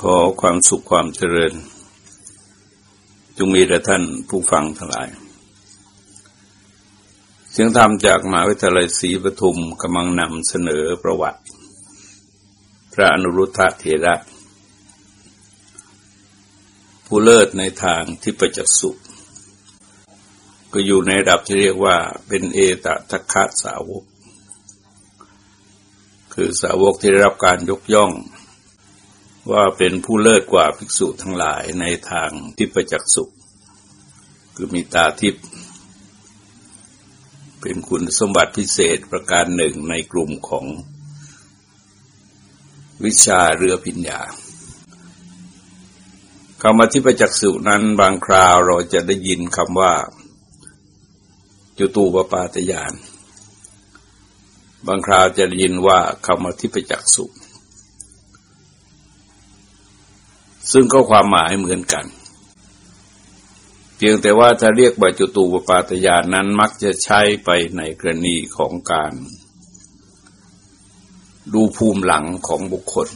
ขอความสุขความเจริญ จงมีแด่ท่านผู้ฟังทั้งหลาย เสียงธรรมจากมหาวิทยาลัยศรีปทุมกำลังนำเสนอประวัติ พระอนุรุทธะเถระ ผู้เลิศในทางที่ประจักษุก็อยู่ในระดับที่เรียกว่าเป็นเอตทัคคะสาวก คือสาวกที่ได้รับการยกย่อง ว่าเป็นผู้เลิศกว่าภิกษุทั้งหลายในทางทิพจักสุคือมีตาทิพย์เป็นคุณสมบัติพิเศษประการหนึ่งในกลุ่มของวิชาเรือพิญญาคำว่าทิพจักสุนั้นบางคราวเราจะได้ยินคำว่า จุตูปปาตยาน บางคราวจะได้ยินว่าคำว่าทิพจักสุ ซึ่งก็ความหมายเหมือนกัน เพียงแต่ว่าถ้าเรียกบัจุตูปปาตยานนั้นมักจะใช้ไปในกรณีของการ ดูภูมิหลังของบุคคล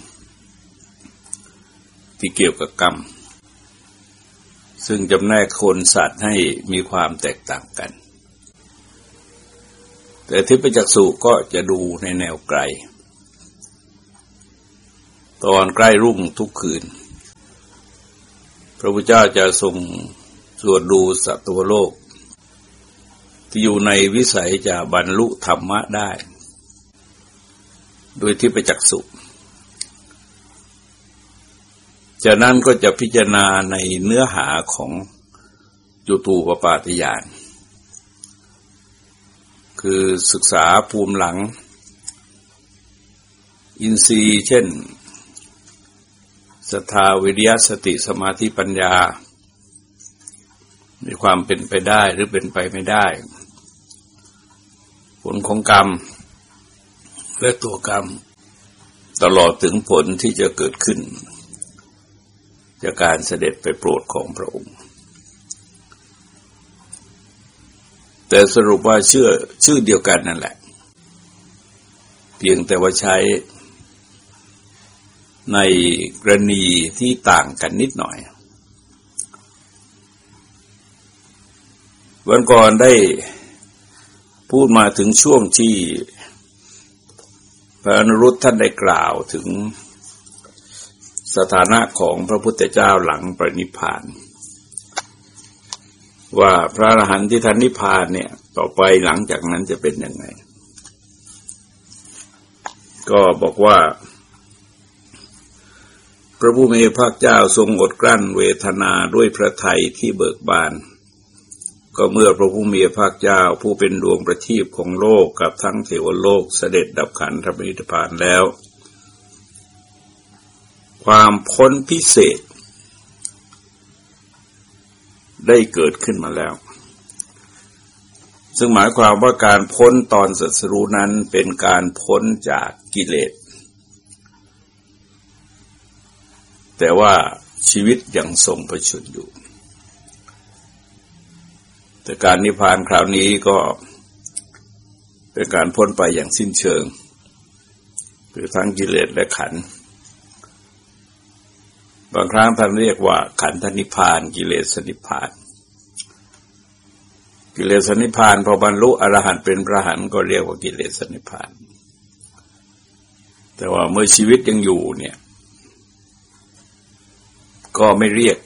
ที่เกี่ยวกับกรรม ซึ่งจำแนกคนสัตว์ให้มีความแตกต่างกัน แต่ทิพยจักษุก็จะดูในแนวไกล ตอนใกล้รุ่งทุกคืน พระพุทธเจ้าจะทรงสวดดูสัตวโลก ที่อยู่ในวิสัยจะบรรลุธรรมะได้ โดยที่ประจักษุจากนั้นก็จะพิจารณาในเนื้อหาของจุตูปปาติยาน คือศึกษาภูมิหลัง อินทรีย์เช่น ศรัทธาวิริยสติสมาธิปัญญา มีความเป็นไปได้หรือเป็นไปไม่ได้ ผลของกรรม และตัวกรรม ตลอดถึงผลที่จะเกิดขึ้น จากการเสด็จไปโปรดของพระองค์ แต่สรุปว่าเชื่อชื่อเดียวกันนั่นแหละ เพียงแต่ว่าใช้ ในกรณีที่ต่างกันนิดหน่อย วันก่อนได้พูดมาถึงช่วงที่พระนรุตท่านได้กล่าวถึงสถานะของพระพุทธเจ้าหลังปรินิพาน ว่าพระอรหันต์ที่ท่านนิพพานเนี่ยต่อไปหลังจากนั้นจะเป็นยังไง ก็บอกว่า พระผู้มีพระเจ้าทรงอดกลั้นเวทนาด้วยพระทัยที่เบิกบาน ก็เมื่อพระผู้มีพระเจ้าผู้เป็นดวงประทีปของโลกกับทั้งเทวโลกเสด็จดับขันธปรินิพานแล้ว ความพ้นพิเศษ ได้เกิดขึ้นมาแล้ว ซึ่งหมายความว่าการพ้นตอนสัสรู้นั้นเป็นการพ้นจากกิเลส แต่ว่าชีวิตยังทรงประชุนอยู่ แต่การนิพพานคราวนี้ก็เป็นการพ้นไปอย่างสิ้นเชิง คือทั้งกิเลสและขัน บางครั้งท่านเรียกว่า ขันธนิพพานกิเลสนิพพาน กิเลสนิพพานพอบรรลุอรหันต์เป็นพระหันก็เรียกว่ากิเลสนิพพาน แต่ว่าเมื่อชีวิตยังอยู่เนี่ย ก็ไม่เรียก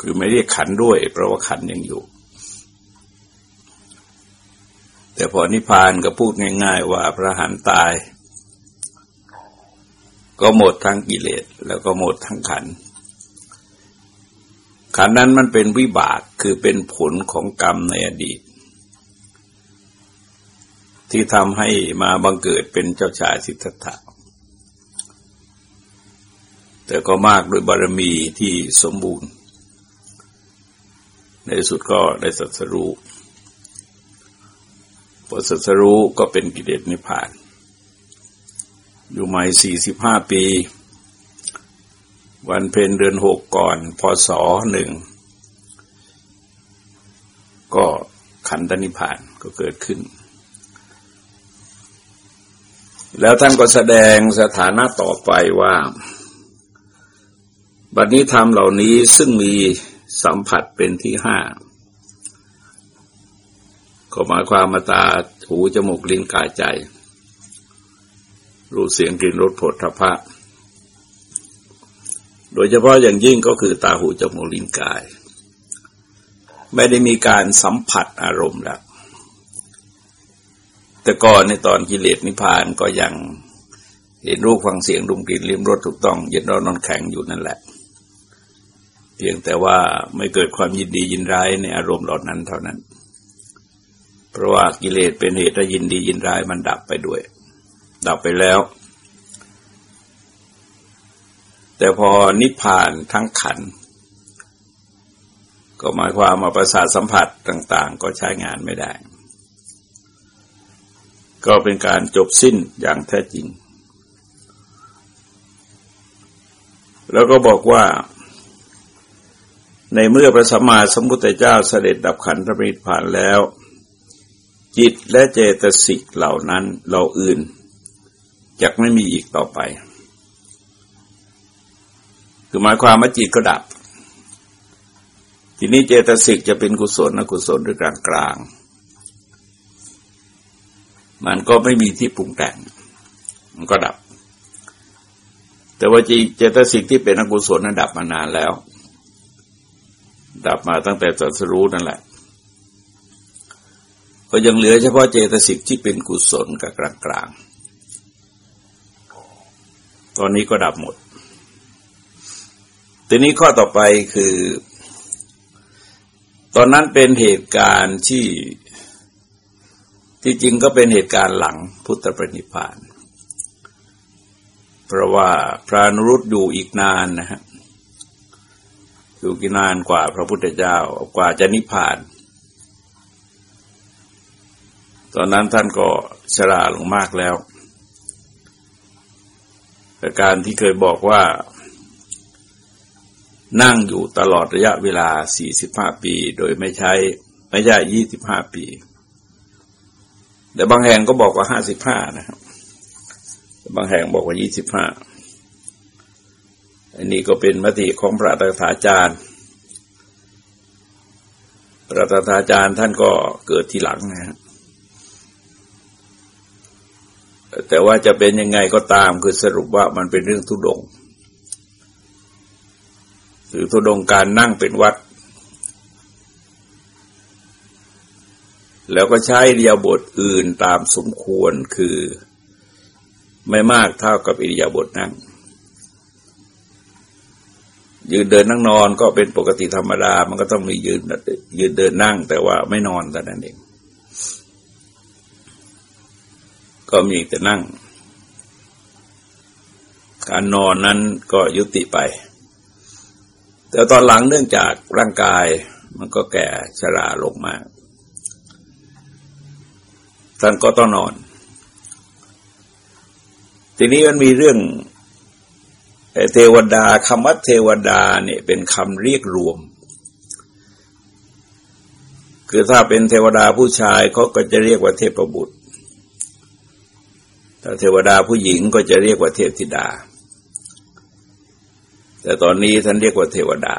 คือไม่เรียกขันด้วย เพราะว่าขันยังอยู่ แต่พอนิพพานก็พูดง่าย ๆ ว่าพระหันตาย ก็หมดทั้งกิเลสแล้วก็หมดทั้งขัน ขันนั้นมันเป็นวิบากคือเป็นผลของกรรมในอดีต ที่ทำให้มาบังเกิดเป็นเจ้าชายสิทธัตถะ แต่ก็มากโดยบารมีที่สมบูรณ์ ในสุดก็ได้สัสรู้พอสัสรู้ก็เป็นกิเลสนิพพาน อยู่ใหม่สี่สิบห้าปี วันเพ็ญเดือนหกก่อนพศหนึ่ง ก็ขันธนิพพานก็เกิดขึ้น แล้วท่านก็แสดงสถานะต่อไปว่า บัดนี้ธรรมเหล่านี้ซึ่งมีสัมผัสเป็นที่ห้าก็หมายความมาตาหูจมูกลิ้นกายใจ รู้เสียงกลิ่นรสผลทพะ โดยเฉพาะอย่างยิ่งก็คือตาหูจมูกลิ้นกาย ไม่ได้มีการสัมผัสอารมณ์แล้วแต่ก่อนในตอนกิเลสนิพพานก็ยังเห็นรูปฟังเสียงดมกลิ่นลิ้มรสถูกต้องเย็นร้อนนอนแข็งอยู่นั่นแหละ พียงแต่ว่าไม่เกิดความยินดียินร้ายในอารมณ์เหล่านั้นเท่านั้น เพราะว่ากิเลสเป็นเหตุให้ยินดียินร้ายมันดับไปด้วย ดับไปแล้ว แต่พอนิพพานทั้งขัน ก็หมายความมาประสาทสัมผัสต่าง ๆ ก็ใช้งานไม่ได้ ก็เป็นการจบสิ้นอย่างแท้จริง แล้วก็บอกว่า ในเมื่อพระสัมมาสัมพุทธเจ้าเสด็จดับขันธปริผ่านแล้ว จิตและเจตสิกเหล่านั้นเราอื่นจะไม่มีอีกต่อไป คือหมายความว่าจิตก็ดับ ทีนี้เจตสิกจะเป็นกุศลอกุศลหรือกลางกลางมันก็ไม่มีที่ปรุงแต่ง มันก็ดับ แต่ว่าจริงเจตสิกที่เป็นอกุศลนั้นดับมานานแล้ว ดับมาตั้งแต่ตรัสรู้นั่นแหละ ก็ยังเหลือเฉพาะเจตสิกที่เป็นกุศลกับกลางกลางตอนนี้ก็ดับหมด ทีนี้ข้อต่อไปคือ ตอนนั้นเป็นเหตุการณ์ที่ที่จริงก็เป็นเหตุการณ์หลังพุทธปรินิพพาน เพราะว่าพระนรุตอยู่อีกนานนะฮะ อยู่กี่นานกว่าพระพุทธเจ้ากว่าจะนิพพาน ตอนนั้นท่านก็ชราลงมากแล้วแต่การที่เคยบอกว่า นั่งอยู่ตลอดระยะเวลา 45 ปี โดยไม่ใช้ไม่ใช่ 25 ปี แต่บางแห่งก็บอกว่า 55 นะครับ บางแห่งบอกว่ายี่สิบห้า อันนี้ก็เป็นมติของพระตถาจารย์ พระตถาจารย์ท่านก็เกิดทีหลังนะฮะแต่ว่าจะเป็นยังไงก็ตามคือสรุปว่ามันเป็นเรื่องทุดงหรือทุดงการนั่งเป็นวัด แล้วก็ใช้เรียบทอื่นตามสมควรคือไม่มากเท่ากับอิริยาบถนั่ง ยืนเดินนั่งนอนก็เป็นปกติธรรมดา มันก็ต้องมียืนยืนเดินนั่ง แต่ว่าไม่นอนแต่นั้นเอง ก็มีแต่นั่ง การนอนนั้นก็ยุติไป แต่ตอนหลังเนื่องจากร่างกายมันก็แก่ชราลงมาก ท่านก็ต้องนอน ทีนี้มันมีเรื่อง เทวดาคำว่าเทวดาเนี่ยเป็นคำเรียกรวม คือถ้าเป็นเทวดาผู้ชายเขาก็จะเรียกว่าเทพบุตรถ้าเทวดาผู้หญิงก็จะเรียกว่าเทพธิดา แต่ตอนนี้ท่านเรียกว่าเทวดา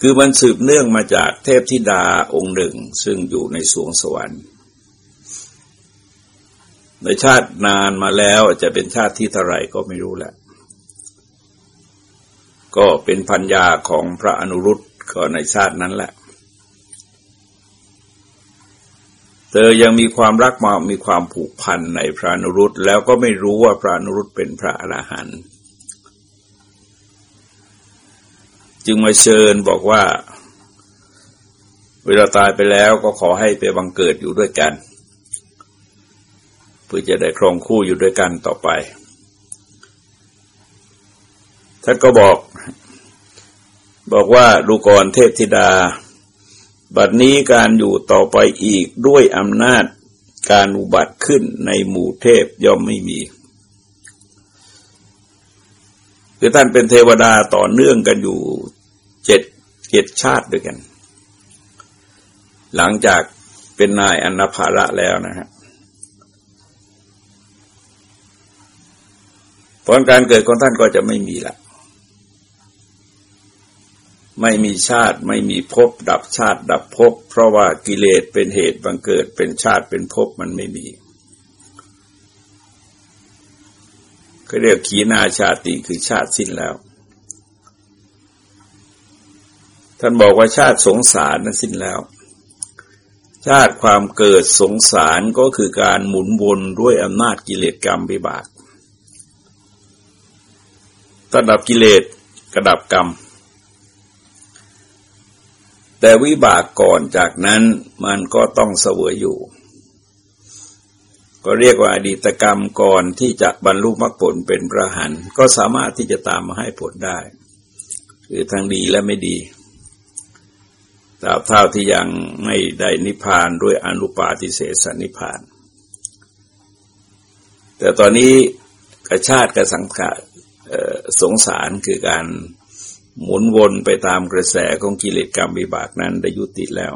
คือมันสืบเนื่องมาจากเทพธิดาองค์หนึ่ง ซึ่งอยู่ในสวงสวรรค์ ในชาตินานมาแล้วจะเป็นชาติที่เท่าไรก็ไม่รู้แหละ ก็เป็นพัญญาของพระอนุรุตก็ในชาตินั้นแหละ เธอยังมีความรักมามีความผูกพันในพระอนุรุตแล้วก็ไม่รู้ว่าพระอนุรุตเป็นพระอรหันต์จึงมาเชิญบอกว่า เวลาตายไปแล้วก็ขอให้ไปบังเกิดอยู่ด้วยกัน เพื่อจะได้ครองคู่อยู่ด้วยกันต่อไปท่านก็บอก บอกว่าดูก่อนเทพธิดา บัดนี้การอยู่ต่อไปอีกด้วยอำนาจการอุบัติขึ้นในหมู่เทพย่อมไม่มีคือท่านเป็นเทวดาต่อเนื่องกันอยู่เจ็ดเจ็ดชาติด้วยกัน หลังจากเป็นนายอนภาระแล้วนะฮะ ผลการเกิดของท่านก็จะไม่มีละไม่มีชาติไม่มีภพดับชาติดับภพเพราะว่ากิเลสเป็นเหตุบังเกิดเป็นชาติเป็นภพมันไม่มีก็เรียกขีนาชาติคือชาติสิ้นแล้ว ท่านบอกว่าชาติสงสารนั้นสิ้นแล้ว ชาติความเกิดสงสารก็คือการหมุนวนด้วยอำนาจกิเลสกรรมวิบาก ถ้าดับกิเลสกระดับกรรม แต่วิบากก่อนจากนั้นมันก็ต้องเสวยอยู่ ก็เรียกว่าอดีตกรรมก่อนที่จะบรรลุมรรคผลเป็นพระหันก็สามารถที่จะตามมาให้ผลได้ คือทางดีและไม่ดีตราบเท่าที่ยังไม่ได้นิพพานด้วยอนุปาทิเศสนิพพาน แต่ตอนนี้กระชาติกระสังขาร สงสารคือการหมุนวนไปตามกระแสของกิเลสกรรมวิบากนั้นได้ยุติแล้ว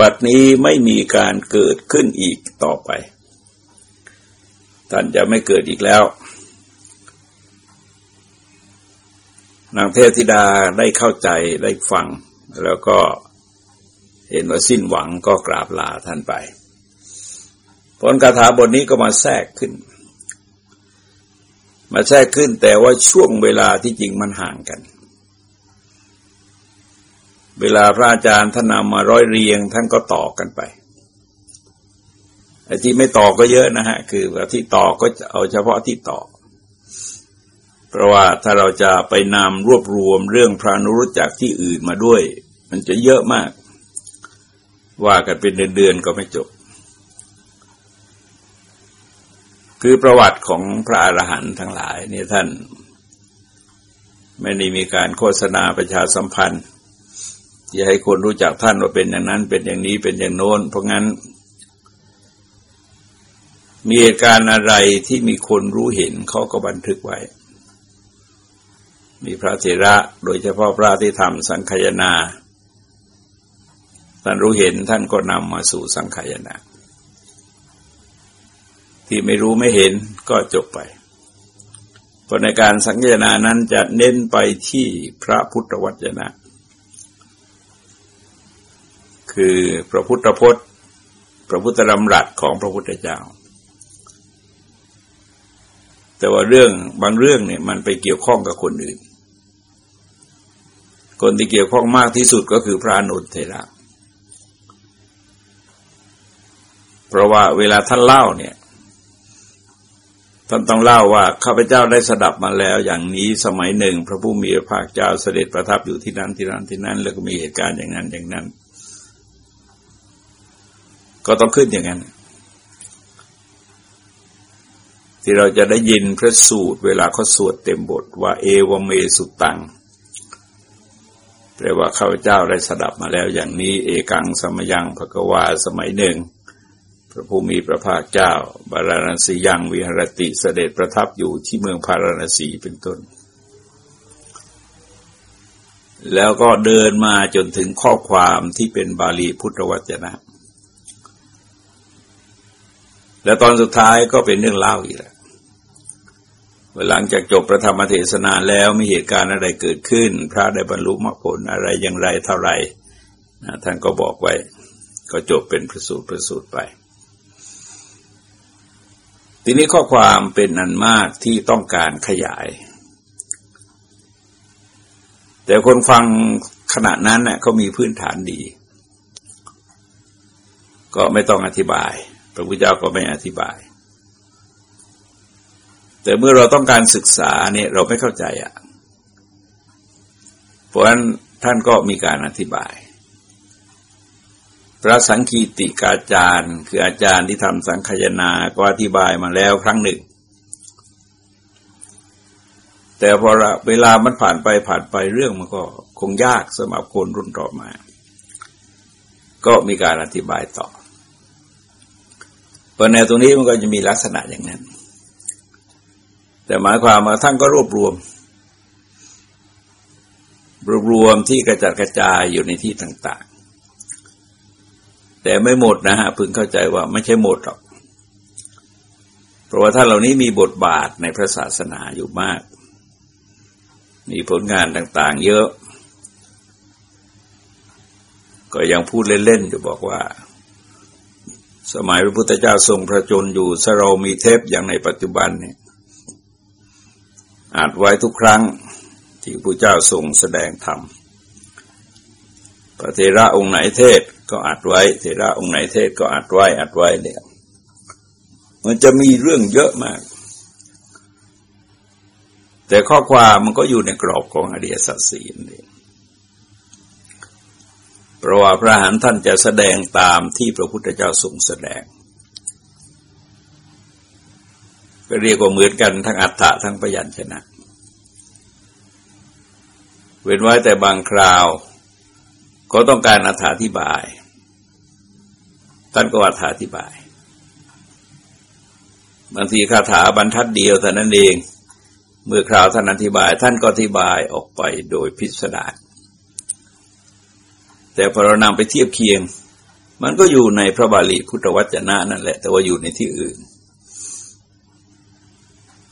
บัดนี้ไม่มีการเกิดขึ้นอีกต่อไป ท่านจะไม่เกิดอีกแล้ว นางเทพธิดาได้เข้าใจได้ฟัง แล้วก็เห็นว่าสิ้นหวังก็กราบลาท่านไปผลคาถาบทนี้ก็มาแทรกขึ้น มาแทรกขึ้นแต่ว่าช่วงเวลาที่จริงมันห่างกัน เวลาพระอาจารย์ท่านนำมาร้อยเรียงท่านก็ต่อกันไปไอ้ที่ไม่ต่อก็เยอะนะฮะ คือว่าที่ต่อก็เอาเฉพาะที่ต่อ เพราะว่าถ้าเราจะไปนำรวบรวมเรื่องพระนุรุจากที่อื่นมาด้วย มันจะเยอะมาก ว่ากันเป็นเดือนๆก็ไม่จบ คือประวัติของพระอรหันต์ทั้งหลายนี่ท่าน ไม่ได้มีการโฆษณาประชาสัมพันธ์ที่ให้คนรู้จักท่านว่าเป็นอย่างนั้น เป็นอย่างนี้เป็นอย่างโน้น เพราะงั้น มีเหตุการณ์อะไรที่มีคนรู้เห็นเขาก็บันทึกไว้ มีพระเถระโดยเฉพาะพระที่ทำสังขยนาท่านรู้เห็นท่านก็นำมาสู่สังขยนา ที่ไม่รู้ไม่เห็นก็จบไปเพราะในการสังเกนานั้นจะเน้นไปที่พระพุทธวจนะ คือพระพุทธพจน์ พระพุทธรำรัสของพระพุทธเจ้า แต่ว่าเรื่องบางเรื่องเนี่ยมันไปเกี่ยวข้องกับคนอื่น คนที่เกี่ยวข้องมากที่สุดก็คือพระนุนเทระเพราะว่าเวลาท่านเล่าเนี่ย ท่านต้องเล่าว่าข้าพเจ้าได้สดับมาแล้วอย่างนี้สมัยหนึ่ง พระผู้มีพระภาคเจ้าเสด็จประทับอยู่ที่นั้นที่นั้นที่นั้น แล้วก็มีเหตุการณ์อย่างนั้นอย่างนั้น ก็ต้องขึ้นอย่างนั้น ที่เราจะได้ยินพระสูตร เวลาเขาสวดเต็มบทว่าเอวเมสุตังแปลว่าข้าพเจ้าได้สดับมาแล้วอย่างนี้ เอกังสมยังภกวาสมัยหนึ่ง พระผู้มีพระภาคเจ้า บาราณสียังวิหรติเสด็จประทับอยู่ที่เมืองพาราณสีเป็นต้น แล้วก็เดินมาจนถึงข้อความที่เป็นบาลีพุทธวจนะ แล้วตอนสุดท้ายก็เป็นเรื่องเล่าอีกแล้วหลังจากจบพระธรรมเทศนาแล้วมีเหตุการณ์อะไรเกิดขึ้น พระได้บรรลุมรรคผลอะไรอย่างไรเท่าไรท่านก็บอกไว้ ก็จบเป็นประสูตรประสูตรไป ทีนี้ข้อความเป็นอันมากที่ต้องการขยาย แต่คนฟังขณะนั้นเน่ยเขามีพื้นฐานดี ก็ไม่ต้องอธิบาย พระพุทธเจ้าก็ไม่อธิบาย แต่เมื่อเราต้องการศึกษาเนี่ยเราไม่เข้าใจอะ่ะ เพราะฉะนั้นท่านก็มีการอธิบาย พระสังคีติกาจารย์ คืออาจารย์ที่ทำสังขยนาก็อธิบายมาแล้วครั้งหนึ่ง แต่พอเวลามันผ่านไปผ่านไปเรื่องมันก็คงยากสำหรับคนรุ่นต่อมา ก็มีการอธิบายต่อเพราะแนวตรงนี้มันก็จะมีลักษณะอย่างนั้น แต่หมายความว่าท่านก็รวบรวม รวบรวมที่กระจัดกระจายอยู่ในที่ต่าง แต่ไม่หมดนะฮะพึงเข้าใจว่าไม่ใช่หมดหรอก เพราะว่าท่านเหล่านี้มีบทบาทในพระศาสนาอยู่มาก มีผลงานต่างๆ เยอะ ก็ยังพูดเล่นๆอยู่บอกว่า สมัยพระพุทธเจ้าทรงพระชนอยู่สเรามีเทปอย่างในปัจจุบันเนี่ยอาจไว้ทุกครั้งที่พระเจ้าทรงแสดงธรรมพระเทระองค์ไหนเทศ ก็อัดไว้เทระองค์ไหนเทศก็อัดไว้อัดไว้เนี่ยมันจะมีเรื่องเยอะมาก แต่ข้อความมันก็อยู่ในกรอบของอริยสัจสี่นี่เพราะว่าพระหันท่านจะแสดงตามที่พระพุทธเจ้าทรงแสดงก็เรียกว่าเหมือนกันทั้งอัฏฐะทั้งพยัญชนะ เว้นไว้แต่บางคราว ก็ต้องการอธิบาย ท่านก็อธิบายบางทีคาถาบรรทัดเดียวแต่นั้นเองเมื่อคราวท่านอธิบาย ท่านก็อธิบายออกไปโดยพิสดารแต่พอเรานำไปเทียบเคียง มันก็อยู่ในพระบาลีพุทธวจนะนั่นแหละ แต่ว่าอยู่ในที่อื่น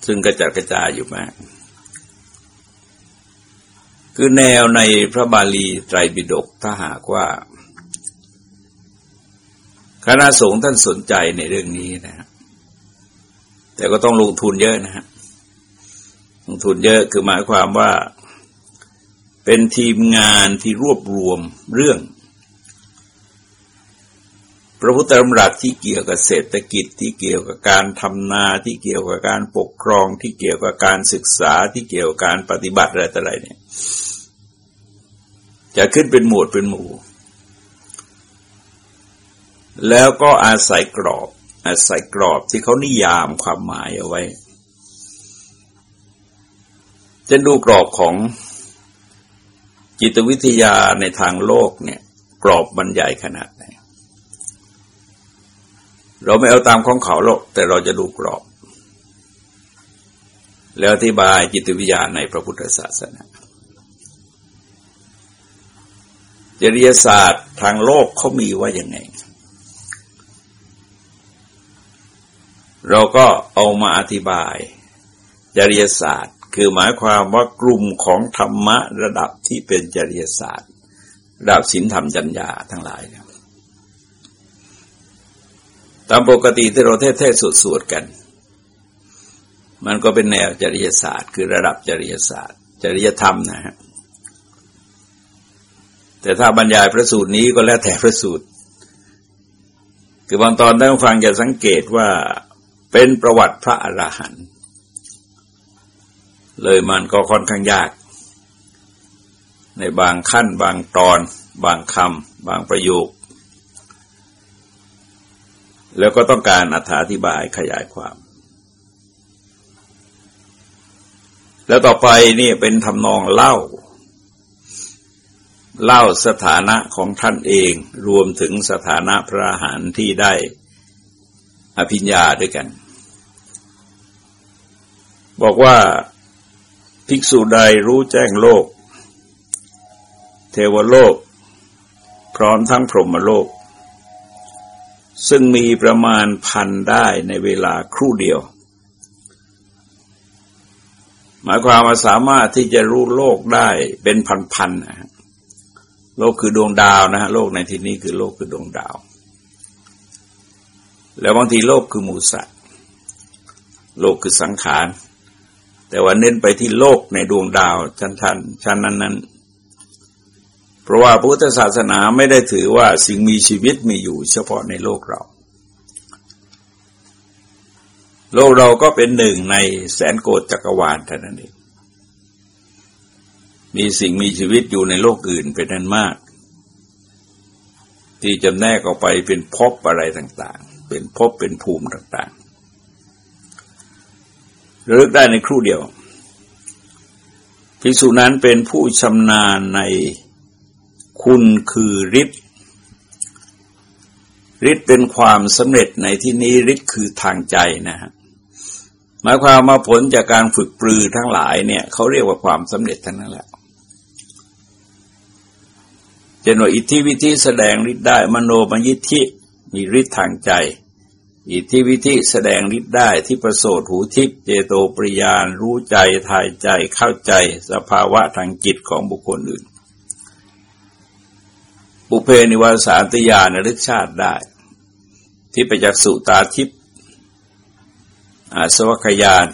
ซึ่งกระจัดกระจายอยู่มาก คือแนวในพระบาลีไตรปิฎกถ้าหากว่า คณะสงฆ์ท่านสนใจในเรื่องนี้นะ แต่ก็ต้องลงทุนเยอะนะฮะลงทุนเยอะคือหมายความว่าเป็นทีมงานที่รวบรวมเรื่อง พระพุทธธรรมรัตที่เกี่ยวกับเศรษฐกิจที่เกี่ยวกับการทำนาที่เกี่ยวกับการปกครองที่เกี่ยวกับการศึกษาที่เกี่ยวกับการปฏิบัติอะไรต่ออะไรเนี่ย จะขึ้นเป็นหมวดเป็นหมู่ แล้วก็อาศัยกรอบ อาศัยกรอบที่เขานิยามความหมายเอาไว้จะดูกรอบของจิตวิทยาในทางโลกเนี่ย กรอบบรรยายขนาดไหนเราไม่เอาตามของเขาหรอกแต่เราจะดูกรอบ แล้วอธิบายจิตวิทยาในพระพุทธศาสนา จริยศาสตร์ทางโลกเขามีว่าอย่างไง เราก็เอามาอธิบาย จริยศาสตร์ คือหมายความว่ากลุ่มของธรรมะระดับที่เป็นจริยศาสตร์ ระดับศีลธรรมจัญญาทั้งหลายนตามปกติที่เราเทศเทศสวดกัน มันก็เป็นแนวจริยศาสตร์ คือระดับจริยศาสตร์ จริยธรรมนะฮะ แต่ถ้าบรรยายพระสูตรนี้ก็แล้วแต่พระสูตร คือบางตอนท่านฟังจะสังเกตว่าเป็นประวัติพระอรหันต์เลยมันก็ค่อนข้างยาก ในบางขั้น บางตอน บางคำบางประโยค แล้วก็ต้องการอธิบายขยายความ แล้วต่อไปนี่เป็นทำนองเล่า เล่าสถานะของท่านเองรวมถึงสถานะพระอาหารที่ได้อภิญญาด้วยกัน บอกว่าภิกษุใดรู้แจ้งโลก เทวโลก พร้อมทั้งพรหมโลก ซึ่งมีประมาณพันได้ในเวลาครู่เดียว หมายความว่าสามารถที่จะรู้โลกได้เป็นพันๆนะ โลกคือดวงดาวนะฮะโลกในที่นี้คือโลกคือดวงดาว แล้วบางทีโลกคือหมูสัตว์ โลกคือสังขาร แต่ว่าเน้นไปที่โลกในดวงดาวชั้นชั้นชั้นนั้นนั้นเพราะว่าพุทธศาสนาไม่ได้ถือว่าสิ่งมีชีวิตมีอยู่เฉพาะในโลกเรา โลกเราก็เป็นหนึ่งในแสนโกดจักรวาลเท่านั้นเอง มีสิ่งมีชีวิตอยู่ในโลกอื่นเป็นนั้นมาก ที่จำแนกออกไปเป็นพบอะไรต่างเป็นภพเป็นภูมิต่างๆระลึกได้ในครู่เดียวภิกษุนั้นเป็นผู้ชำนาญในคุณคือฤทธิ์ฤทธิ์เป็นความสำเร็จในที่นี้ฤทธิ์คือทางใจนะฮะหมายความมาผลจากการฝึกปรือทั้งหลายเนี่ยเขาเรียกว่าความสำเร็จทั้งนั้นแหละ เจนว่าอิทธิวิธีแสดงฤทธิ์ได้ มโนมยิทธิมีฤทธิ์ทางใจ อิทธิวิธิแสดงฤทธิ์ได้ที่ประโสดหูทิพเจโตปริยานรู้ใจทายใจเข้าใจสภาวะทางจิตของบุคคลอื่นบุเพนิวาสานติยานรึกชาติได้ ที่ไปจากสุตาทิพอาสวัคยาน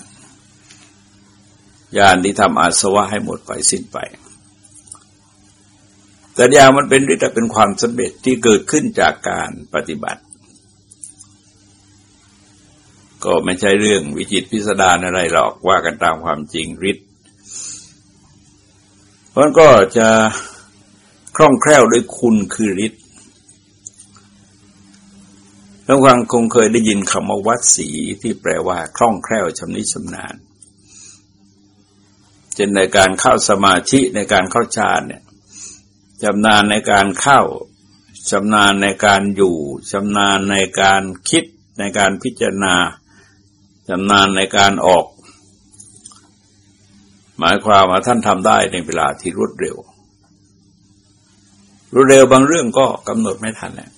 ยานที่ทำอาสวะให้หมดไปสิ้นไป แต่ยามันเป็นฤทธิ์เป็นความสำเร็จที่เกิดขึ้นจากการปฏิบัติ ก็ไม่ใช่เรื่องวิจิตพิสดารอะไรหรอกว่ากันตามความจริงฤทธิ์เพราะก็จะคล่องแคล่วด้วยคุณคือฤทธิ์ท่านฟังคงเคยได้ยินคำว่าวัดสีที่แปลว่าคล่องแคล่วชำนิชำนาญเช่นในการเข้าสมาธิในการเข้าฌานเนี่ย ชำนาญในการเข้าชำนาญในการอยู่ชำนาญในการคิดในการพิจารณาชำนาญในการออก หมายความว่าท่านทำได้ในเวลาที่รวดเร็ว รวดเร็วบางเรื่องก็กำหนดไม่ทันแหละ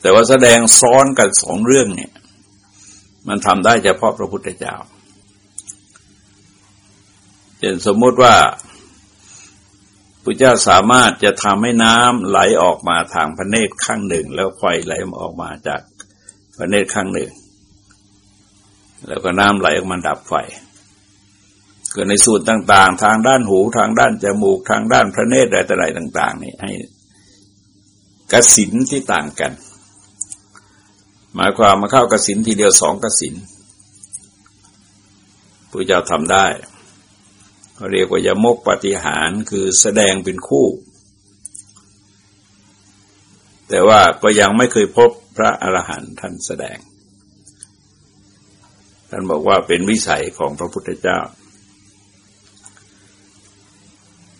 แต่ว่าแสดงซ้อนกันสองเรื่องเนี่ย มันทำได้เฉพาะพระพุทธเจ้า เช่นสมมติว่าพระเจ้าสามารถจะทำให้น้ำไหลออกมาทางพระเนตรข้างหนึ่ง แล้วไฟไหลออกมาจากพระเนตรข้างหนึ่ง แล้วก็น้ำไหลออกมาดับไฟเกิดในสูตรต่าง ๆ ทางด้านหูทางด้านจมูกทางด้านพระเนตรอะไรต่าง ๆ นี่ให้กสินที่ต่างกัน หมายความมาเข้ากสินทีเดียวสองกสินพระเจ้าทำได้ เขาเรียกว่ายมกปฏิหารคือแสดงเป็นคู่ แต่ว่าก็ยังไม่เคยพบพระอรหันต์ท่านแสดง ท่านบอกว่าเป็นวิสัยของพระพุทธเจ้า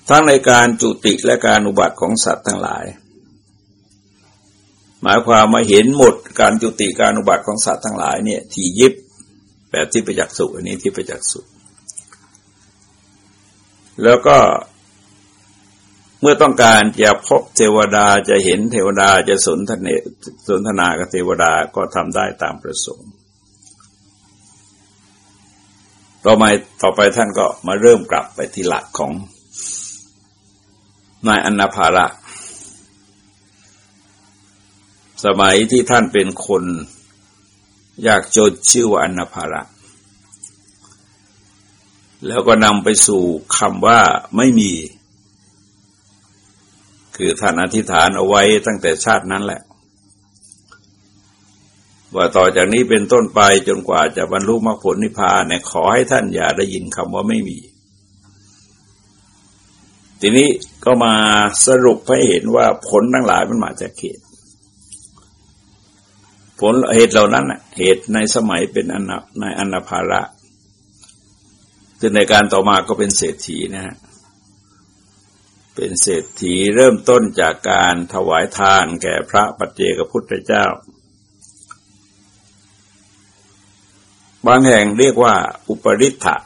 ทั้งในการจุติและการอุบัติของสัตว์ทั้งหลาย หมายความมาเห็นหมดการจุติการอุบัติของสัตว์ทั้งหลายเนี่ย ที่ยิบแบบที่ประจักษ์สุอันนี้ที่ประจักษ์สุ แล้วก็เมื่อต้องการจะพบเทวดาจะเห็นเทวดาจะสนทนาสนทนากับเทวดาก็ทำได้ตามประสงค์ต่อมาต่อไปท่านก็มาเริ่มกลับไปที่หลักของนายอนาภาระ สมัยที่ท่านเป็นคน อยากจดชื่อว่าอนภาระ แล้วก็นำไปสู่คำว่าไม่มี คือท่านอธิษฐานเอาไว้ตั้งแต่ชาตินั้นแหละ ว่าต่อจากนี้เป็นต้นไปจนกว่าจะบรรลุมรรคผลนิพพานเนี่ยขอให้ท่านอย่าได้ยินคำว่าไม่มี ทีนี้ก็มาสรุปให้เห็นว่าผลทั้งหลายมันมาจากเขตผลเหตุเหล่านั้นเหตุในสมัยเป็นอนาในอนาภาระ คือในการต่อมาก็เป็นเศรษฐีนะฮะเป็นเศรษฐีเริ่มต้นจากการถวายทานแก่พระปัจเจกพุทธเจ้า บางแห่งเรียกว่าอุปริ t ฐะ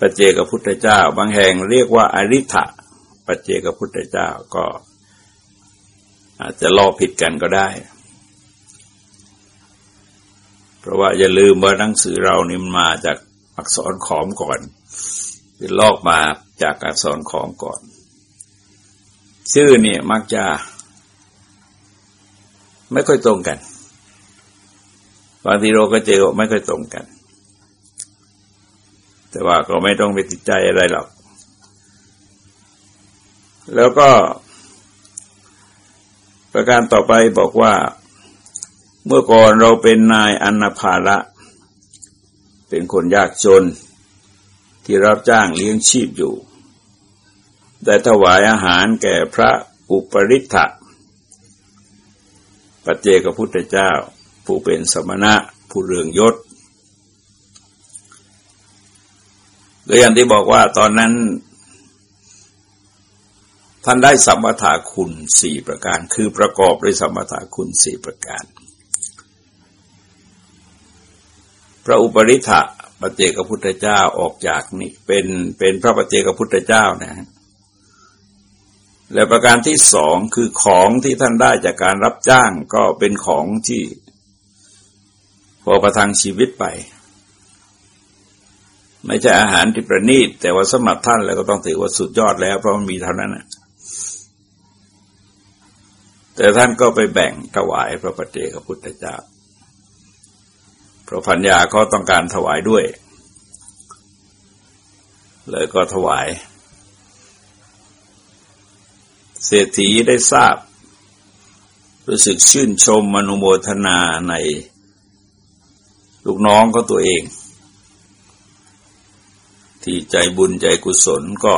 ปัจเจกพุทธเจ้า บางแห่งเรียกว่าอริ t ฐะปัจเจกพุทธเจ้าก็ อาจจะลอผิดกันก็ได้ เพราะว่าอย่าลืมว่าหนังสือเรานี่มันมาจาก อักษรขอมก่อนคือลอกมาจากอักษรขอมก่อน ชื่อเนี่ยมักจะ ไม่ค่อยตรงกันบางทีเราก็เจอไม่ค่อยตรงกัน แต่ว่าก็ไม่ต้องไปติดใจอะไรหรอก แล้วก็ ประการต่อไปบอกว่า เมื่อก่อนเราเป็นนายอนนภาระ เป็นคนยากจนที่รับจ้างเลี้ยงชีพอยู่ ได้ถวายอาหารแก่พระอุปริทธะปัจเจกพุทธเจ้า ผู้เป็นสมณะผู้เรืองยศก็อย่างที่บอกว่าตอนนั้น ท่านได้สัมปทาคุณสี่ประการ คือประกอบด้วยสัมปทาคุณสี่ประการ พระอุปริ t ะปเจกพุทธเจ้าออกจากนี่เป็นเป็นพระปเจกพุทธเจ้านะฮะและประการที่สองคือของที่ท่านได้จากการรับจ้างก็เป็นของที่พอประทังชีวิตไป ไม่ใช่อาหารที่ประณีต แต่ว่าสมัครท่านแล้วก็ต้องถือว่าสุดยอดแล้ว เพราะมันมีเท่านั้นนะแต่ท่านก็ไปแบ่งถวายพระปฏิเจกพุทธเจ้า พระพัญญาก็ต้องการถวายด้วย เลยก็ถวาย เศรษฐีได้ทราบ รู้สึกชื่นชมมนุโมทนาในลูกน้องก็ตัวเอง ที่ใจบุญใจกุศลก็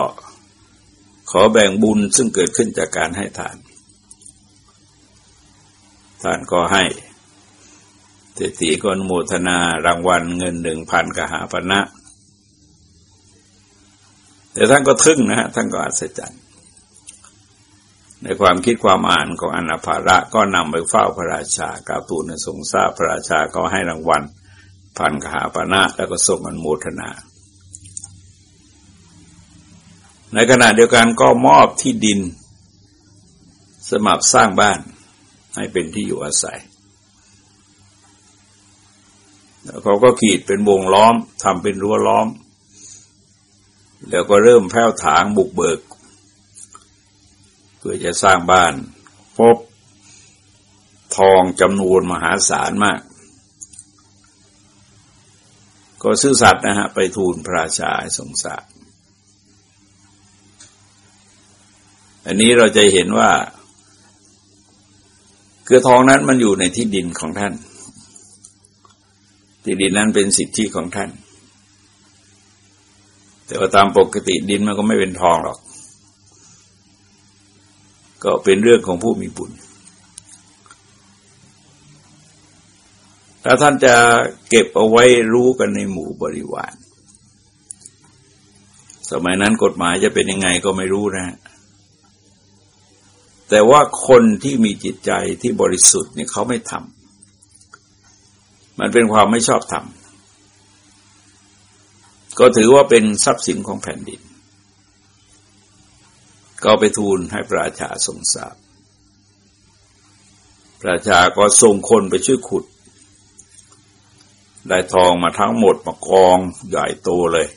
ขอแบ่งบุญซึ่งเกิดขึ้นจากการให้ทาน ท่านก็ให้ เศรษฐีก็นโมทนารางวัลเงินหนึ่งพันกหาปณะแต่ท่านก็ทึ่งนะฮะท่านก็อัศจรรย์ในความคิดความอ่านของอนาภาระก็นำไปเฝ้าพระราชากาตูนทรงทราบพระราชาก็ให้รางวัลพันกหาปณะแล้วก็ส่งอนโมทนา ในขณะเดียวกันก็มอบที่ดิน สมับสร้างบ้านให้เป็นที่อยู่อาศัย เขาก็ขีดเป็นวงล้อมทำเป็นรั้วล้อม แล้วก็เริ่มแผ้วถางบุกเบิก เพื่อจะสร้างบ้าน พบทองจำนวนมหาศาลมาก ก็ซื่อสัตย์นะฮะ ไปทูลพระราชาสงสารอันนี้เราจะเห็นว่า คือทองนั้นมันอยู่ในที่ดินของท่าน ที่ดินนั้นเป็นสิทธิของท่าน แต่ว่าตามปกติดินมันก็ไม่เป็นทองหรอก ก็เป็นเรื่องของผู้มีบุญถ้าท่านจะเก็บเอาไว้รู้กันในหมู่บริวาร สมัยนั้นกฎหมายจะเป็นยังไงก็ไม่รู้นะ แต่ว่าคนที่มีจิตใจที่บริสุทธิ์เนี่ยเขาไม่ทำ มันเป็นความไม่ชอบธรรมก็ถือว่าเป็นทรัพย์สินของแผ่นดิน ก็ไปทูลให้ประชาทรงทราบประชาก็ส่งคนไปช่วยขุด ได้ทองมาทั้งหมดมากองใหญ่โตเลย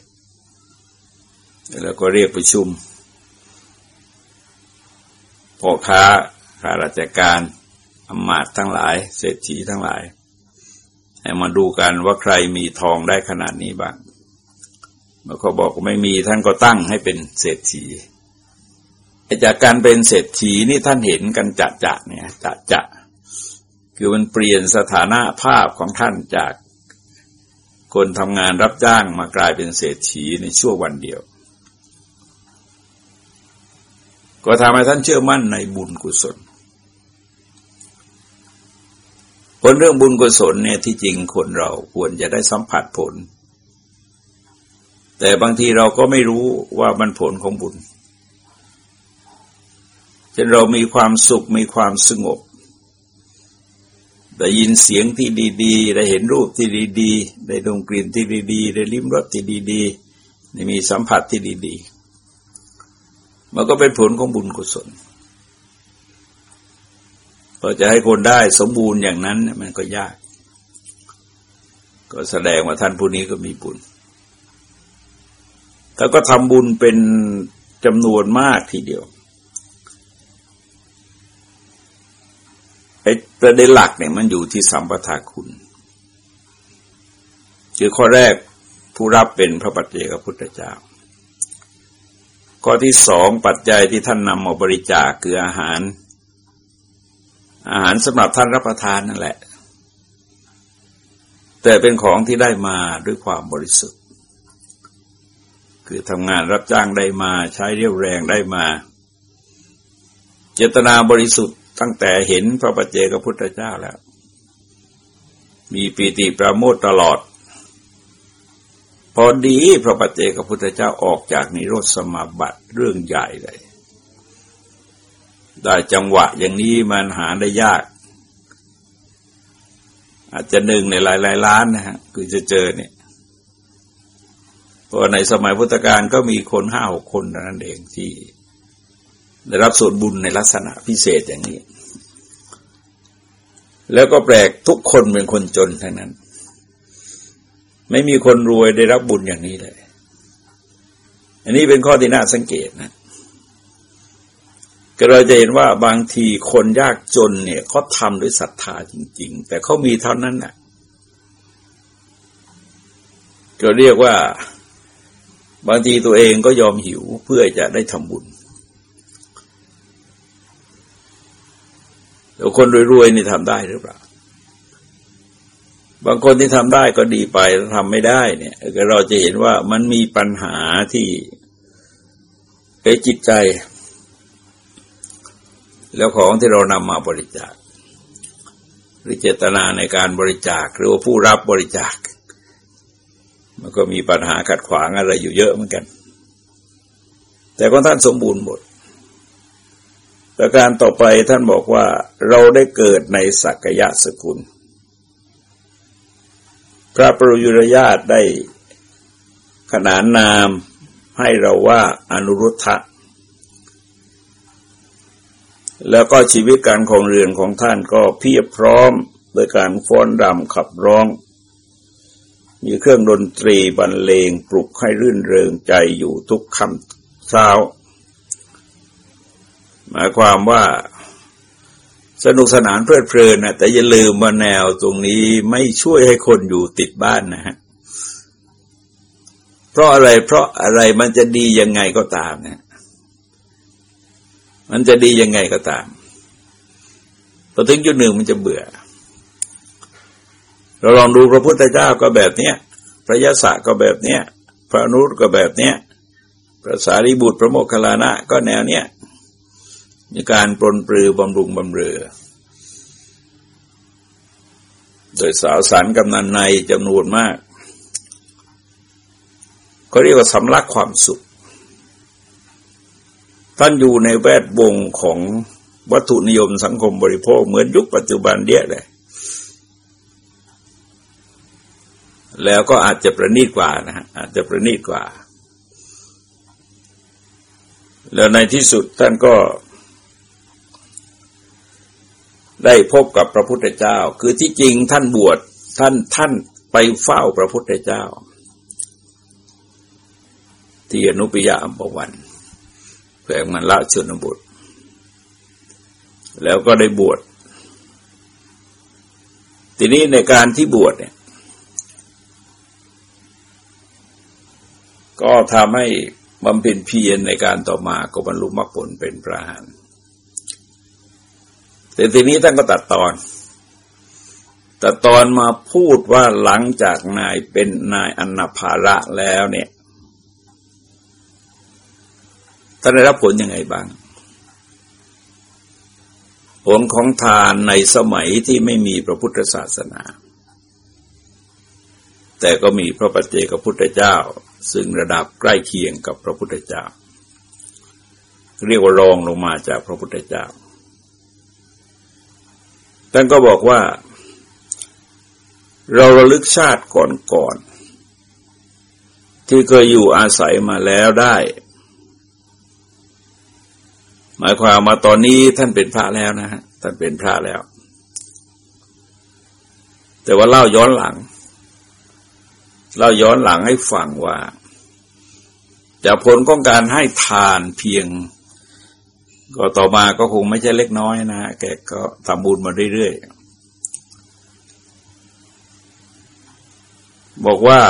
แล้วก็เรียกประชุมพ่อค้าข้าราชการอำมาตย์ทั้งหลาย เศรษฐีทั้งหลาย มาดูกันว่าใครมีทองได้ขนาดนี้บ้างเมื่อเขาบอกว่าไม่มีท่านก็ตั้งให้เป็นเศรษฐีจากการเป็นเศรษฐีนี่ท่านเห็นกันจัดจะเนี่ยจัดจะคือมันเปลี่ยนสถานะภาพของท่านจากคนทำงานรับจ้างมากลายเป็นเศรษฐีในช่วงวันเดียว ก็ทำให้ท่านเชื่อมั่นในบุญกุศล ผลเรื่องบุญกุศลเนี่ยที่จริงคนเราควรจะได้สัมผัสผล แต่บางทีเราก็ไม่รู้ว่ามันผลของบุญเช่นเรามีความสุขมีความสงบได้ยินเสียงที่ดีๆ ได้เห็นรูปที่ดีๆ ได้ดมกลิ่นที่ดีๆ ได้ลิ้มรสที่ดีๆได้มีสัมผัสที่ดีๆ มันก็เป็นผลของบุญกุศล พอจะให้คนได้สมบูรณ์อย่างนั้นมันก็ยาก ก็แสดงว่าท่านผู้นี้ก็มีบุญแต่ก็ทำบุญเป็นจำนวนมากทีเดียวไอ้ประเด็นหลักเนี่ยมันอยู่ที่สัมปทาคุณ คือข้อแรกผู้รับเป็นพระปัจเจกพุทธเจ้า ข้อที่สองปัจจัยที่ท่านนำมาบริจาคคืออาหาร อาหารสำหรับท่านรับประทานนั่นแหละ แต่เป็นของที่ได้มาด้วยความบริสุทธิ์ คือทำงานรับจ้างได้มาใช้เรียวแรงได้มา เจตนาบริสุทธิ์ตั้งแต่เห็นพระปัจเจกพุทธเจ้าแล้ว มีปีติประโมทตลอด พอดีพระปฏิเจกพุทธเจ้าออกจากนิโรธสมาบัติเรื่องใหญ่เลย ได้จังหวะอย่างนี้มันหาได้ยาก อาจจะหนึ่งในหลายๆล้านนะฮะคือจะเจอเนี่ยเพราะในสมัยพุทธกาลก็มีคนห้าหกคนนั่นเองที่ ได้รับส่วนบุญในลักษณะพิเศษอย่างนี้ แล้วก็แปลกทุกคนเป็นคนจนทั้งนั้น ไม่มีคนรวยได้รับบุญอย่างนี้เลย อันนี้เป็นข้อที่น่าสังเกตนะ ก็เราจะเห็นว่าบางทีคนยากจนเนี่ยเขาทำด้วยศรัทธาจริง ๆ แต่เขามีเท่านั้นน่ะก็เรียกว่า บางทีตัวเองก็ยอมหิวเพื่อจะได้ทำบุญแต่คนรวยๆนี่ทำได้หรือเปล่า บางคนที่ทำได้ก็ดีไปทำไม่ได้เนี่ยก็เราจะเห็นว่ามันมีปัญหาที่ในจิตใจ แล้วของที่เรานำมาบริจาค หรือเจตนาในการบริจาค หรือว่าผู้รับบริจาค มันก็มีปัญหาขัดขวางอะไรอยู่เยอะเหมือนกัน แต่ของท่านสมบูรณ์หมดประการต่อไปท่านบอกว่าเราได้เกิดในสักยะสกุล พระปรยุรญาตได้ขนานนามให้เราว่าอนุรุทธะ แล้วก็ชีวิตการของเรือนของท่านก็เพียบพร้อมโดยการฟ้อนรำขับร้อง มีเครื่องดนตรีบรรเลงปลุกให้รื่นเริงใจอยู่ทุกคำเช้า หมายความว่าสนุกสนานเพลิดเพลินนะแต่อย่าลืมว่าแนวตรงนี้ไม่ช่วยให้คนอยู่ติดบ้านนะฮะเพราะอะไรเพราะอะไรมันจะดียังไงก็ตามนะ มันจะดียังไงก็ตามพอถึงจุดหนึ่งมันจะเบื่อ เราลองดูพระพุทธเจ้าก็แบบเนี้ยพระยศก็แบบเนี้ยพระนุษก็แบบเนี้ยพระสารีบุตรพระโมคคัลลานะก็แนวเนี้ยมีการปลนปลือบำรุงบำเรอโดยสาวสารกำนันในจำนวนมากก็เรียกว่าสำลักความสุข ท่านอยู่ในแวดวงของวัตถุนิยมสังคมบริโภคเหมือนยุคปัจจุบันเดียเลย แล้วก็อาจจะประณีตกว่านะฮะอาจจะประณีตกว่า แล้วในที่สุดท่านก็ได้พบกับพระพุทธเจ้า คือที่จริงท่านบวชท่านท่านไปเฝ้าพระพุทธเจ้า ที่อนุปยาอัมพวัน แขวงมันละชนบุตรแล้วก็ได้บวช ทีนี้ในการที่บวชเนี่ย ก็ทำให้บำเพ็ญเพียรในการต่อมาก็บรรลุมรรคผลเป็นพระหานแต่ทีนี้ท่านก็ตัดตอน ตัดตอนมาพูดว่าหลังจากนายเป็นนายอนนาภาระแล้วเนี่ย ท่านได้รับผลยังไงบ้าง ผลของทานในสมัยที่ไม่มีพระพุทธศาสนา แต่ก็มีพระปัจเจกพุทธเจ้า ซึ่งระดับใกล้เคียงกับพระพุทธเจ้า เรียกว่ารองลงมาจากพระพุทธเจ้าท่านก็บอกว่า เราระลึกชาติก่อนๆที่เคยอยู่อาศัยมาแล้วได้ หมายความมาตอนนี้ท่านเป็นพระแล้วนะฮะท่านเป็นพระแล้ว แต่ว่าเล่าย้อนหลังเราย้อนหลังให้ฟังว่าจากผลของการให้ทานเพียง ก็ต่อมาก็คงไม่ใช่เล็กน้อยนะแกก็ทำบุญมาเรื่อยๆ บอกว่า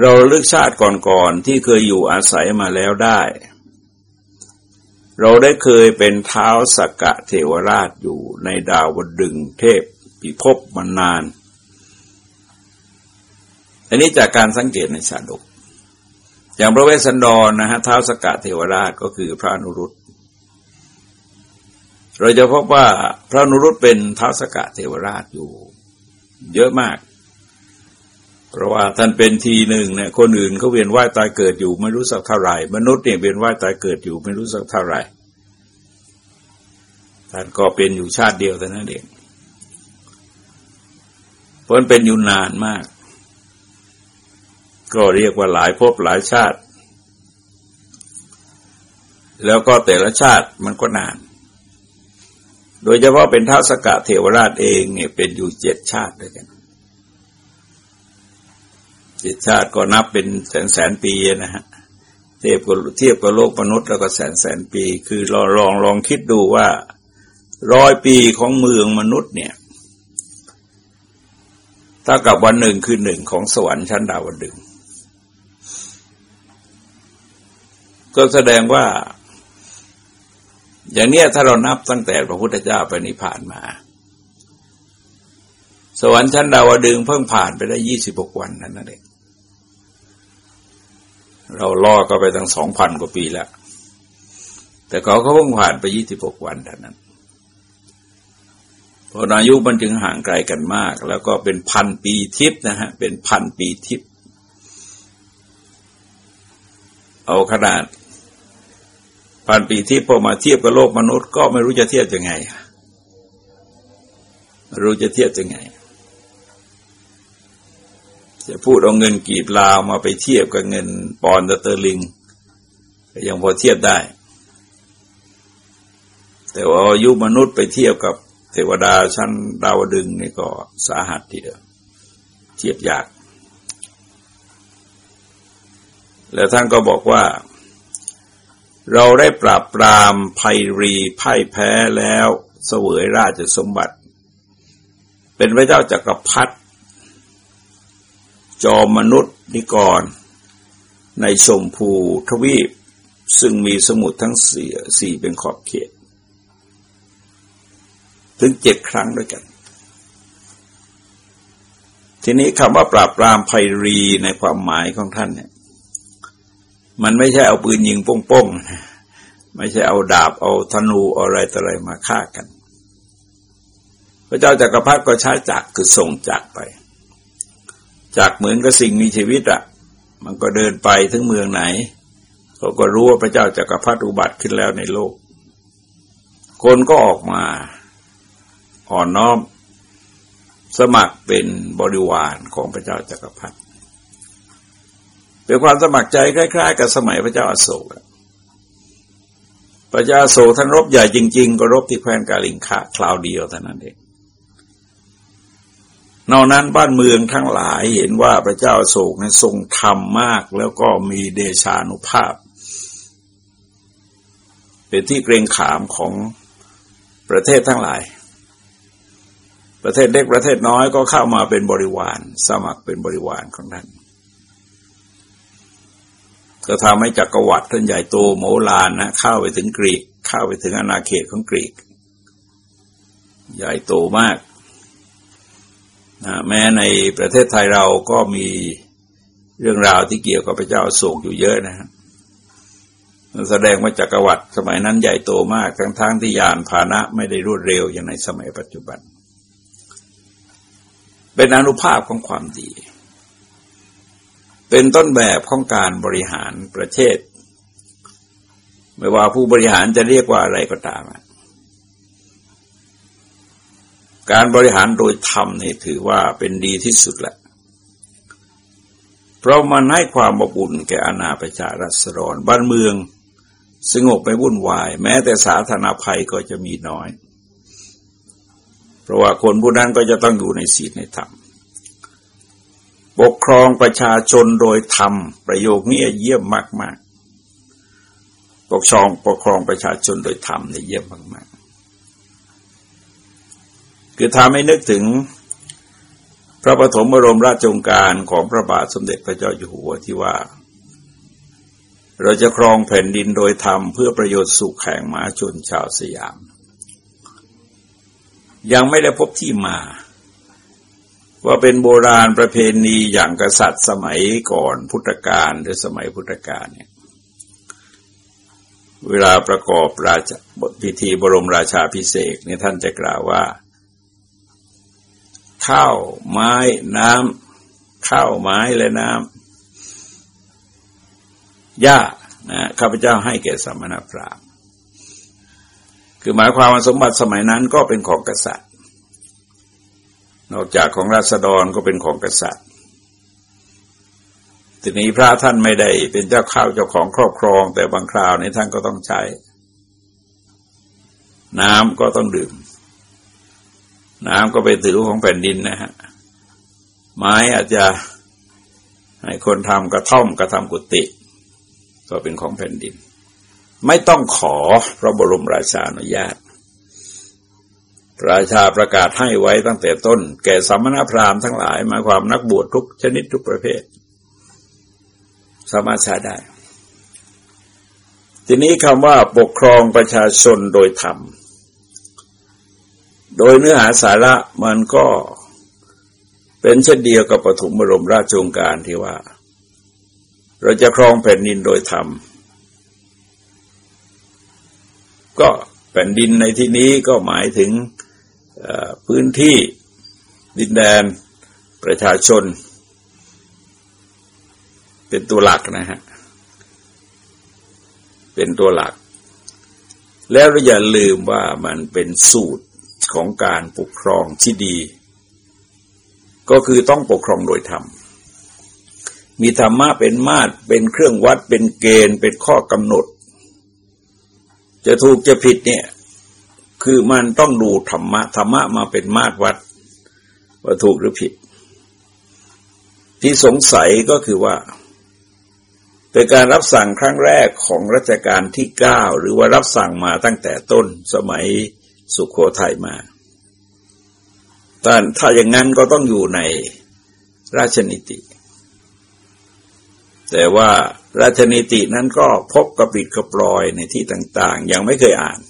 เราเลือกชาติก่อนๆที่เคยอยู่อาศัยมาแล้วได้ เราได้เคยเป็นเท้าสกกะเทวราชอยู่ในดาวดึงเทพพิภพมานาน อันนี้จากการสังเกตในชาดก อย่างพระเวสสันดรนนะฮะเท้าสกัดเทวราชก็คือพระนุรุตเราจะพบว่าพระนุรุตเป็นเท้าสกัดเทวราชอยู่ เยอะมาก เพราะว่าท่านเป็นทีหนึ่งเนี่ยคนอื่นเขาเวียนว่ายตายเกิดอยู่ไม่รู้สักเท่าไหร่ มนุษย์เนี่ยเวียนว่ายตายเกิดอยู่ไม่รู้สักเท่าไหร่ท่านก็เป็นอยู่ชาติเดียวแต่นั้นเองเพราะเป็นอยู่นานมาก ก็เรียกว่าหลายภพหลายชาติ แล้วก็แต่ละชาติมันก็นาน โดยเฉพาะเป็นท้าสกะเทวราชเองเนี่ยเป็นอยู่เจ็ดชาติด้วยกัน จ็ดชาติก็นับเป็นแสนแสนปีนะฮะเทียบกับเทียบกับโลกมนุษย์แล้วก็แสนแสนปี คือลองลองลองคิดดูว่าร้อยปีของเมืองมนุษย์เนี่ยถ้ากับวันหนึ่งคือหนึ่งของสวรรค์ชั้นดาวดึงก็แสดงว่า อย่างเนี้ยถ้าเรานับตั้งแต่พระพุทธเจ้าไปนิพพานมา สวรรค์ชั้นดาวดึงเพิ่งผ่านไปได้ยี่สิบหกวันนั่นเอง เราล่อก็ไปตั้งสองพันกว่าปีแล้ว แต่เขาเขาเพิ่งผ่านไปยี่สิบหกวันเท่านั้นพราะอายุมันจึงห่างไกลกันมาก แล้วก็เป็นพันปีทิพย์นะฮะ เป็นพันปีทิพย์เอาขนาดพันปีทิพย์พอมาเทียบกับโลกมนุษย์ ก็ไม่รู้จะเทียบยังไง รู้จะเทียบยังไง จะพูดเอาเงินกีบลาวมาไปเทียบกับเงินปอนด์สเตอร์ลิงยังพอเทียบได้ แต่ว่าอายุมนุษย์ไปเทียบกับเทวดาชั้นดาวดึงส์นี่ก็สาหัสทีเดียวเทียบยาก แล้วท่านก็บอกว่า เราได้ปราบปรามภัยรีพ่ายแพ้แล้วเสวยราชสมบัติ เป็นพระเจ้าจากักรพรรดิ จอมมนุษย์นิกร ในชมพูทวีป ซึ่งมีสมุทรทั้งสี่สี่เป็นขอบเขต ถึงเจ็ดครั้งด้วยกัน ทีนี้คำว่าปราบปรามภัยรีในความหมายของท่านเนี่ย มันไม่ใช่เอาปืนยิงป้งๆ ไม่ใช่เอาดาบเอาธนูอะไรต่ออะไรมาฆ่ากัน พระเจ้าจากักรพรรดิก็ใช้จักรคือส่งจักรไป จากเหมือนกับสิ่งมีชีวิตอะ่ะ มันก็เดินไปถึงเมืองไหนเขาก็รู้ว่าพระเจ้าจากักรพรรดิอุบัติขึ้นแล้วในโลก คนก็ออกมาอ่อนน้อมสมัครเป็นบริวารของพระเจ้าจากักรพรรดิเป็นความสมัครใจคล้ายๆ กับสมัยพระเจ้าอาโศกพระเจ้าโศกท่านรบใหญ่จริง ๆ ก็รบที่แคว้นกาลิงคะคราวเดียวเท่านั้นเอง นอกนั้นบ้านเมืองทั้งหลายเห็นว่าพระเจ้าโศกนั้นทรงธรรมมากแล้วก็มีเดชานุภาพ เป็นที่เกรงขามของประเทศทั้งหลาย ประเทศเล็กประเทศน้อยก็เข้ามาเป็นบริวาร สมัครเป็นบริวารของท่านก็ทำให้จักรวรรดิท่านใหญ่โตโมลานนะเข้าไปถึงกรีก เข้าไปถึงอาณาเขตของกรีก ใหญ่โตมาก นะแม้ในประเทศไทยเราก็มีเรื่องราวที่เกี่ยวกับพระเจ้าโศกอยู่เยอะนะครับแสดงว่าจักรวรรดิสมัยนั้นใหญ่โตมาก ทั้งๆทที่ยานพาหนะไม่ได้รวดเร็วอย่างในสมัยปัจจุบัน เป็นอนุภาพของความดี เป็นต้นแบบของการบริหารประเทศ ไม่ว่าผู้บริหารจะเรียกว่าอะไรก็ตาม การบริหารโดยธรรมนี่ถือว่าเป็นดีที่สุดแหละ เพราะมันให้ความอบอุ่นแก่อาณาประชารัศดรบ้านเมืองสงบไปวุ่นวาย แม้แต่สาธารณภัยก็จะมีน้อย เพราะว่าคนผู้นั้นก็จะต้องอยู่ในศีลในธรรมปกครองประชาชนโดยธรรม ประโยคนี้เยี่ยมมาก ๆ ปกครองปกครองประชาชนโดยธรรมนี่เยี่ยมมาก ๆ คือทำให้นึกถึงพระปฐมบรมราชองการของพระบาทสมเด็จพระเจ้าอยู่หัวที่ว่า เราจะครองแผ่นดินโดยธรรมเพื่อประโยชน์สุขแห่งมาชนชาวสยาม ยังไม่ได้พบที่มา ว่าเป็นโบราณประเพณีอย่างกษัตริย์สมัยก่อนพุทธกาลหรือสมัยพุทธกาลเนี่ยเวลาประกอบราชพิธีบรมราชาพิเศษเนี่ยท่านจะกล่าวว่า ข้าวไม้น้ำข้าวไม้และน้ำหญ้านะข้าพเจ้าให้แก่สมณพราหมณ์คือหมายความว่าสมบัติสมัยนั้นก็เป็นของกษัตริย์ นอกจากของราษฎรก็เป็นของกษัตริย์ทีนี้พระท่านไม่ได้เป็นเจ้าข้าวเจ้าของครอบครอง แต่บางคราวในท่านก็ต้องใช้ น้ำก็ต้องดื่ม น้ำก็ไปถือของแผ่นดินนะฮะ ไม้อาจจะให้คนทำกระท่อมกระทำกุฏิก็เป็นของแผ่นดิน ไม่ต้องขอพระบรมราชาอนุญาตราชาประกาศให้ไว้ตั้งแต่ต้น แก่สมณพราหมณ์ทั้งหลายมาความนักบวชทุกชนิดทุกประเภท สามารถใช้ได้ ทีนี้คำว่าปกครองประชาชนโดยธรรม โดยเนื้อหาสาระมันก็เป็นเช่นเดียวกับปฐมบรมราชโองการที่ว่า เราจะครองแผ่นดินโดยธรรม ก็แผ่นดินในที่นี้ก็หมายถึงพื้นที่ดินแดนประชาชน เป็นตัวหลักนะฮะ เป็นตัวหลัก แล้วอย่าลืมว่ามันเป็นสูตร ของการปกครองที่ดี ก็คือต้องปกครองโดยธรรม มีธรรมะเป็นมาตรเป็นเครื่องวัดเป็นเกณฑ์เป็นข้อกำหนด จะถูกจะผิดเนี่ยคือมันต้องดูธรรมะธรรมะมาเป็นมาตรวัดว่าถูกหรือผิด ที่สงสัยก็คือว่าเป็นการรับสั่งครั้งแรกของรัชกาลที่เก้าหรือว่ารับสั่งมาตั้งแต่ต้นสมัย สุขโขทัยมาแต่ถ้าอย่างนั้นก็ต้องอยู่ในราชนิติ แต่ว่าราชนิตินั้นก็พบกระปิดกระปลอยในที่ต่าง ๆ ยังไม่เคยอ่าน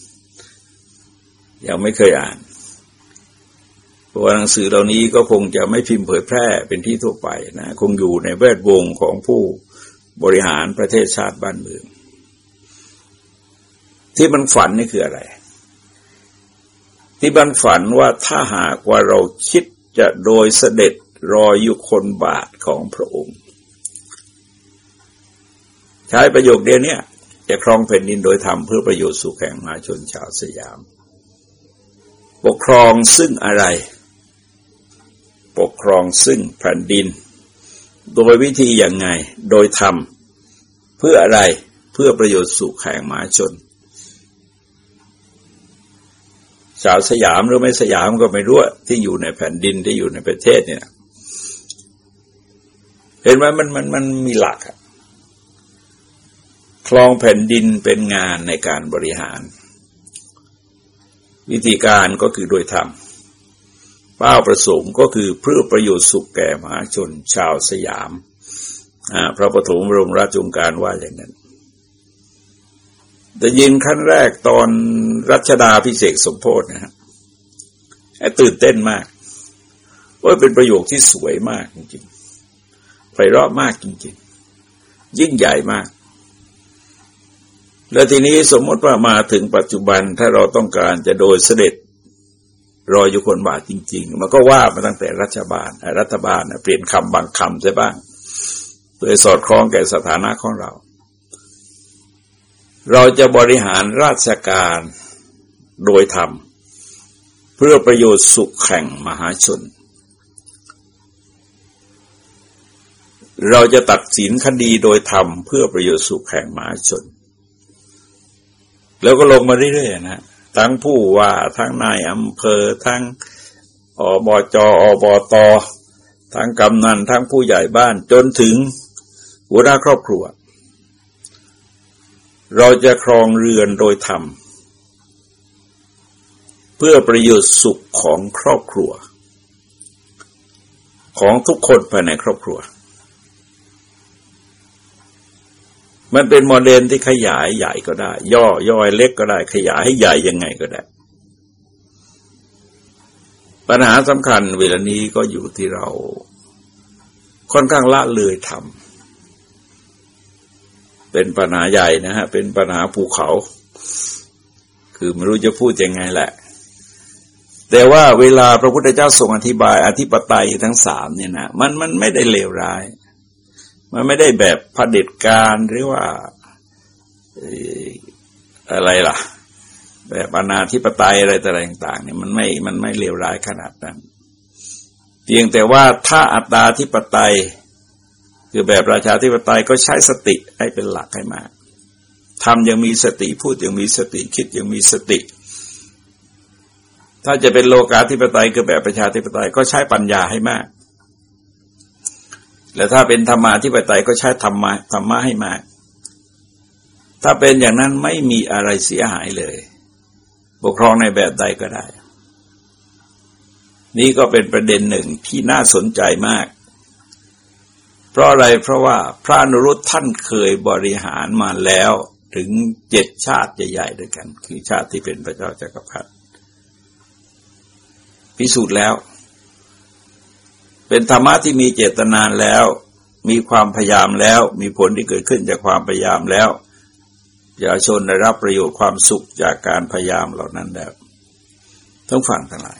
ยังไม่เคยอ่านเพราะว่าหนังสือเหล่านี้ก็คงจะไม่พิมพ์เผยแพร่เป็นที่ทั่วไปนะ คงอยู่ในแวดวงของผู้บริหารประเทศชาติบ้านเมือง ที่มันฝันนี่คืออะไร ที่บันฝันว่าถ้าหากว่าเราคิดจะโดยเสด็จรออยู่คนบาทของพระองค์ ใช้ประโยคเดียวนี้จะครองแผ่นดินโดยทำเพื่อประโยชน์สุขแห่งมาชนชาวสยาม ปกครองซึ่งอะไร ปกครองซึ่งแผ่นดิน โดยวิธีอย่างไง โดยธรรม เพื่ออะไรเพื่อประโยชน์สุขแห่งหมาชน ชาวสยามหรือไม่สยามก็ไม่รู้ที่อยู่ในแผ่นดินที่อยู่ในประเทศเนี่ยเห็นไหมมันมันมันมีหลักคลองแผ่นดินเป็นงานในการบริหาร วิธีการก็คือโดยธรรมเป้าประสงค์ก็คือเพื่อประโยชน์สุขแก่มหาชนชาวสยามพระปฐมบรมราชองการว่าอย่างนั้น แต่ยินขั้นแรกตอนรัชดาพิเศษสมโพธินะฮะตื่นเต้นมากว่าเป็นประโยคที่สวยมากจริงๆไพเราะมากจริงๆ ยิ่งใหญ่มาก แล้วทีนี้สมมติว่ามาถึงปัจจุบันถ้าเราต้องการจะโดยเสด็จรออยู่คนบาทจริง ๆ มันก็ว่ามาตั้งแต่รัฐบาลรัฐบาลเปลี่ยนคำบางคำใช่บ้างเพื่อสอดคล้องแก่สถานะของเรา เราจะบริหารราชการโดยธรรม เพื่อประโยชน์สุขแข่งมหาชน เราจะตัดสินคดีโดยธรรม เพื่อประโยชน์สุขแข่งมหาชน แล้วก็ลงมาเรื่อยๆนะทั้งผู้ว่าทั้งนายอำเภอทั้งอบจอบตทั้งกำนันทั้งผู้ใหญ่บ้านจนถึงหัวหน้าครอบครัว เราจะครองเรือนโดยธรรม เพื่อประโยชน์สุขของครอบครัว ของทุกคนภายในครอบครัว มันเป็นโมเดลที่ขยายใหญ่ก็ได้ ย่อย่อยเล็กก็ได้ ขยายให้ใหญ่ยังไงก็ได้ ปัญหาสำคัญเวลานี้ก็อยู่ที่เราค่อนข้างละเลยทำ เป็นปัญหาใหญ่นะฮะ เป็นปัญหาภูเขา คือไม่รู้จะพูดยังไงแหละ แต่ว่าเวลาพระพุทธเจ้าทรงอธิบาย อธิปไตยทั้งสามเนี่ยนะมันมันไม่ได้เลวร้าย มันไม่ได้แบบผด็จการหรือว่าอะไรล่ะ แบบอนาธิปไตยอะไรต่างๆเนี่ยมันไม่มันไม่เลวร้ายขนาดนั้น เพียงแต่ว่าถ้าอัตตาธิปไตย คือแบบประชาธิปไตยก็ใช้สติให้เป็นหลักให้มากทำยังมีสติพูดยังมีสติคิดยังมีสติ ถ้าจะเป็นโลกาธิปไตยคือแบบประชาธิปไตยก็ใช้ปัญญาให้มาก และถ้าเป็นธรรมาธิปไตยก็ใช้ธรรมะธรรมะให้มาก ถ้าเป็นอย่างนั้นไม่มีอะไรเสียหายเลยปกครองในแบบใดก็ได้ นี่ก็เป็นประเด็นหนึ่งที่น่าสนใจมาก เพราะอะไรเพราะว่าพระนรุตท่านเคยบริหารมาแล้วถึงเจ็ดชาติใหญ่ๆด้วยกัน คือชาติที่เป็นพระเจ้าจากักรพรรดิพิสูจน์แล้ว เป็นธรรมะที่มีเจตนานแล้ว มีความพยายามแล้ว มีผลที่เกิดขึ้นจากความพยายามแล้วประชาชนได้รับประโยชน์ความสุขจากการพยายามเหล่านั้นแล้วทั้งฝั่งทั้งหลาย